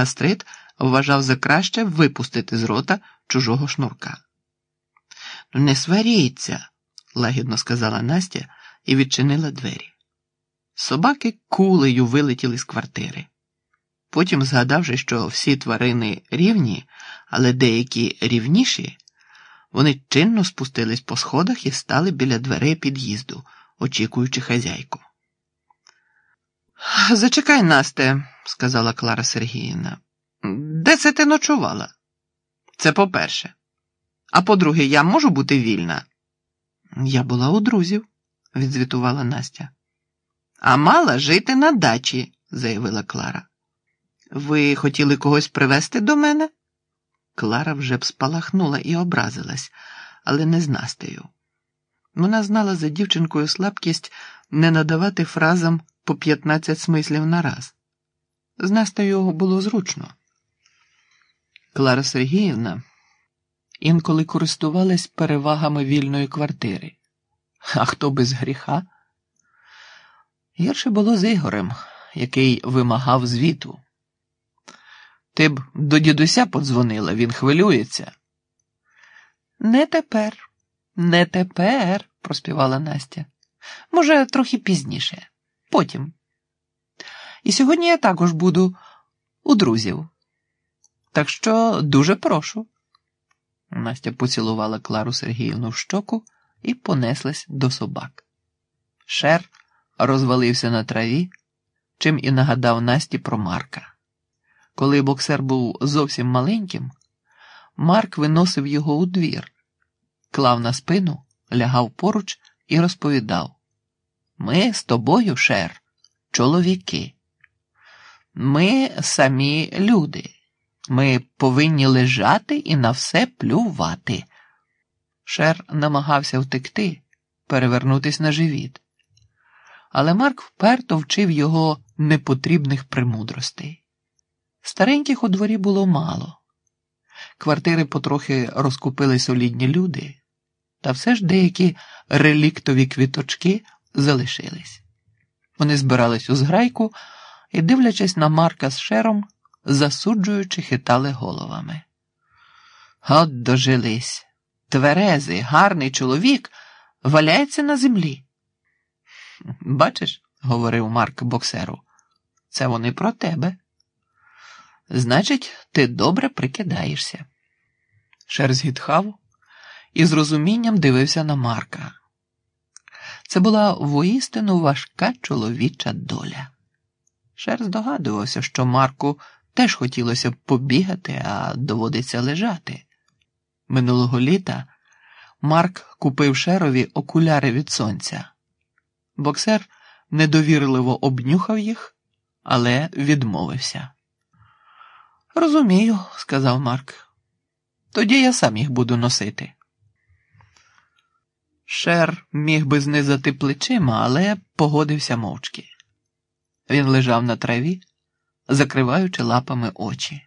гастрит вважав за краще випустити з рота чужого шнурка. «Ну, не сваріться, лагідно сказала Настя і відчинила двері. Собаки кулею вилетіли з квартири. Потім, згадавши, що всі тварини рівні, але деякі рівніші, вони чинно спустились по сходах і стали біля дверей під'їзду, очікуючи хазяйку. Зачекай, Насте, сказала Клара Сергіївна. Де це ти ночувала? Це по-перше. А по-друге, я можу бути вільна? Я була у друзів, відзвітувала Настя. А мала жити на дачі, заявила Клара. Ви хотіли когось привезти до мене? Клара вже б спалахнула і образилась, але не з Настею. Вона знала за дівчинкою слабкість не надавати фразам по 15 смислів на раз. З Настею було зручно. Клара Сергіївна інколи користувалась перевагами вільної квартири. А хто без гріха? Гірше було з Ігорем, який вимагав звіту. Ти б до дідуся подзвонила, він хвилюється. Не тепер, не тепер, проспівала Настя. Може, трохи пізніше, потім. І сьогодні я також буду у друзів. Так що дуже прошу. Настя поцілувала Клару Сергіївну в щоку і понеслась до собак. Шер розвалився на траві, чим і нагадав Насті про Марка. Коли боксер був зовсім маленьким, Марк виносив його у двір, клав на спину, лягав поруч і розповідав: Ми з тобою, Шер, чоловіки. Ми самі люди. Ми повинні лежати і на все плювати. Шер намагався втекти, перевернутись на живіт. Але Марк вперто вчив його непотрібних примудростей. Стареньких у дворі було мало. Квартири потрохи розкупили солідні люди, та все ж деякі реліктові квіточки залишились. Вони збирались у зграйку і, дивлячись на Марка з шером, засуджуючи, хитали головами. От дожились. Тверезий, гарний чоловік валяється на землі. Бачиш, говорив Марк боксеру, це вони про тебе. Значить, ти добре прикидаєшся. Шер згітхав і з розумінням дивився на Марка. Це була воістину важка чоловіча доля. Шер здогадувався, що Марку теж хотілося б побігати, а доводиться лежати. Минулого літа Марк купив шерові окуляри від сонця. Боксер недовірливо обнюхав їх, але відмовився. Розумію, сказав Марк. Тоді я сам їх буду носити. Шер міг би знизати плечима, але погодився мовчки. Він лежав на траві, закриваючи лапами очі,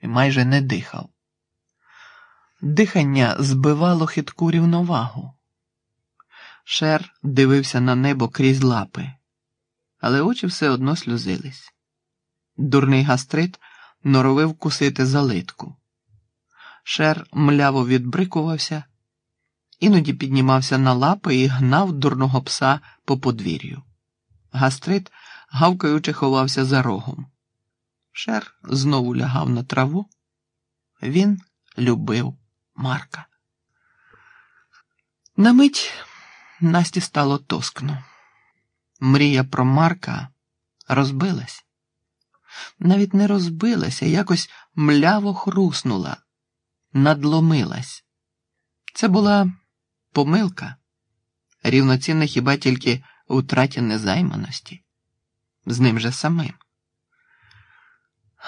і майже не дихав. Дихання збивало хитку рівновагу. Шер дивився на небо крізь лапи, але очі все одно сльозились. Дурний гастрит норовив кусити залитку. Шер мляво відбрикувався, іноді піднімався на лапи і гнав дурного пса по подвір'ю. Гастрит, гавкаючи, ховався за рогом. Шер знову лягав на траву. Він любив Марка. На мить Насті стало тоскно. Мрія про Марка розбилась. Навіть не розбилася, якось мляво хруснула, надломилась. Це була помилка, рівноцінна хіба тільки втраті незайманості, з ним же самим.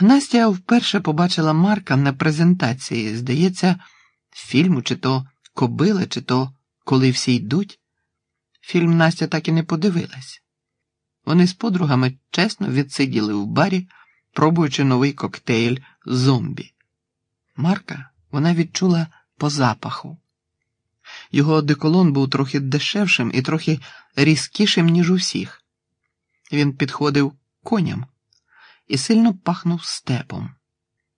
Настя вперше побачила Марка на презентації, здається, фільму, чи то кобила, чи то коли всі йдуть. Фільм Настя так і не подивилась. Вони з подругами чесно відсиділи в барі, пробуючи новий коктейль зомбі. Марка вона відчула по запаху. Його одеколон був трохи дешевшим і трохи різкішим, ніж усіх. Він підходив коням і сильно пахнув степом.